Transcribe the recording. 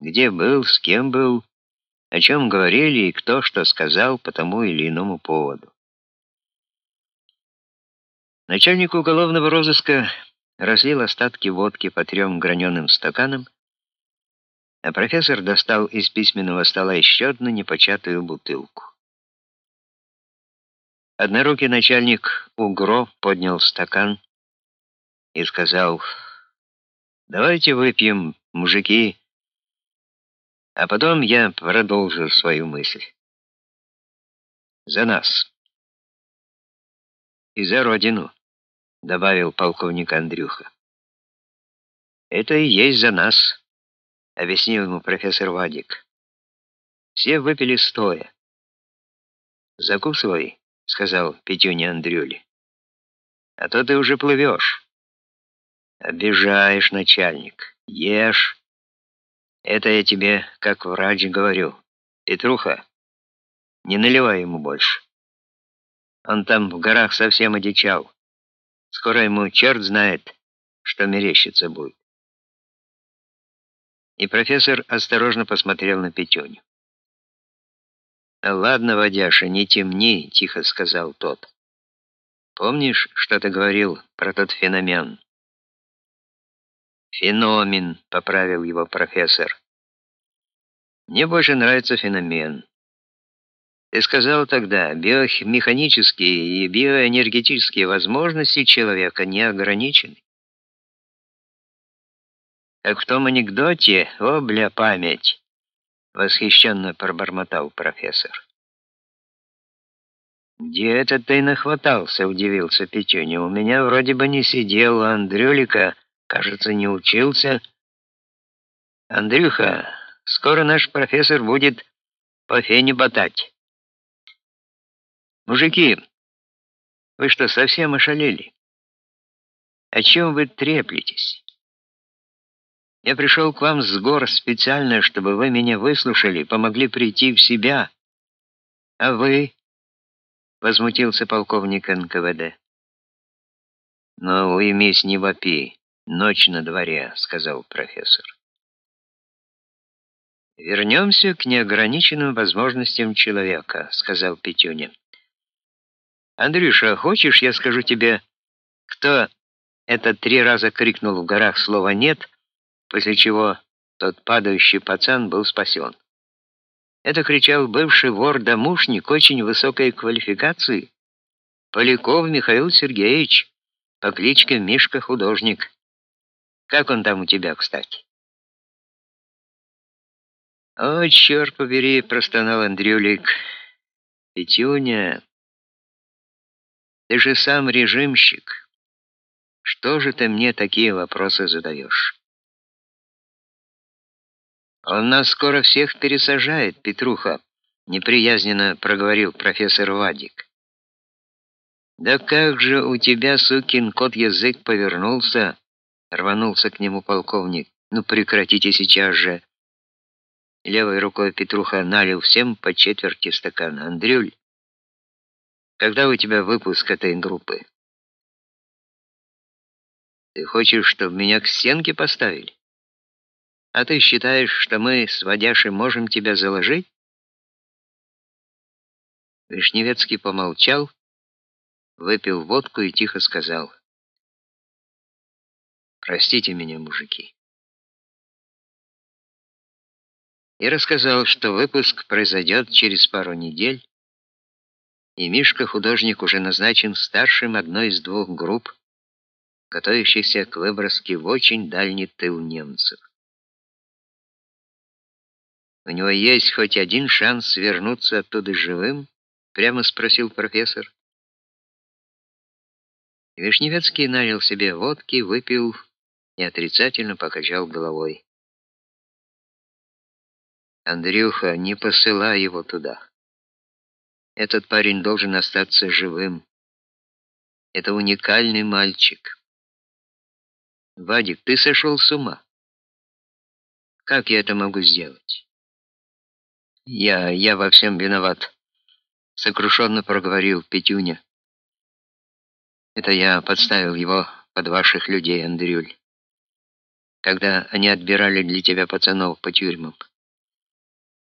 где был, с кем был, о чем говорили и кто что сказал по тому или иному поводу. Начальник уголовного розыска разлил остатки водки по трем граненым стаканам, а профессор достал из письменного стола еще одну непочатую бутылку. Однорукий начальник УГРО поднял стакан и сказал, «Давайте выпьем, мужики, а потом я продолжу свою мысль. За нас. И за Родину», — добавил полковник Андрюха. «Это и есть за нас», — объяснил ему профессор Вадик. Все выпили стоя. «Закусывай», — сказал Петюня Андрюли. «А то ты уже плывешь». «Обижаешь, начальник. Ешь». Это я тебе, как врач, говорю. Петруха, не наливай ему больше. Он там в горах совсем одичал. Скоро ему черт знает, что мерещится будет. И профессор осторожно посмотрел на Петюню. «Ладно, Вадяша, не темни», — тихо сказал тот. «Помнишь, что ты говорил про тот феномен?» «Феномен», — поправил его профессор. «Мне больше нравится феномен. Ты сказал тогда, биомеханические и биоэнергетические возможности человека не ограничены. Как в том анекдоте, о, бля, память, восхищенно пробормотал профессор. «Где это ты нахватался?» — удивился Петюня. «У меня вроде бы не сидел, Андрюлика...» Кажется, не учился. Андрюха, скоро наш профессор будет по фене ботать. Мужики, вы что, совсем ошалели? О чем вы треплетесь? Я пришел к вам с гор специально, чтобы вы меня выслушали, помогли прийти в себя. А вы? Возмутился полковник НКВД. Ну, уймись, не вопи. «Ночь на дворе», — сказал профессор. «Вернемся к неограниченным возможностям человека», — сказал Петюня. «Андрюша, хочешь, я скажу тебе, кто этот три раза крикнул в горах слово «нет», после чего тот падающий пацан был спасен?» Это кричал бывший вор-домушник очень высокой квалификации, Поляков Михаил Сергеевич, по кличке Мишка-художник. Как он там у тебя, кстати?» «О, черт побери!» — простонал Андрюлик. «Петюня, ты же сам режимщик. Что же ты мне такие вопросы задаешь?» «Он нас скоро всех пересажает, Петруха», — неприязненно проговорил профессор Вадик. «Да как же у тебя, сукин кот, язык повернулся?» Рванулся к нему полковник. «Ну прекратите сейчас же!» Левой рукой Петруха налил всем по четверти стакана. «Андрюль, когда у тебя выпуск этой группы?» «Ты хочешь, чтобы меня к стенке поставили? А ты считаешь, что мы с Водяшей можем тебя заложить?» Вишневецкий помолчал, выпил водку и тихо сказал. Простите меня, мужики. И рассказал, что выпуск произойдет через пару недель, и Мишка-художник уже назначен старшим одной из двух групп, готовящихся к выброске в очень дальний тыл немцев. «У него есть хоть один шанс вернуться оттуда живым?» — прямо спросил профессор. Вишневецкий налил себе водки, выпил и отрицательно покачал головой. «Андрюха, не посылай его туда. Этот парень должен остаться живым. Это уникальный мальчик. Вадик, ты сошел с ума. Как я это могу сделать?» «Я... я во всем виноват», — сокрушенно проговорил Петюня. «Это я подставил его под ваших людей, Андрюль. Когда они отбирали для тебя пацанов по тюрьмам.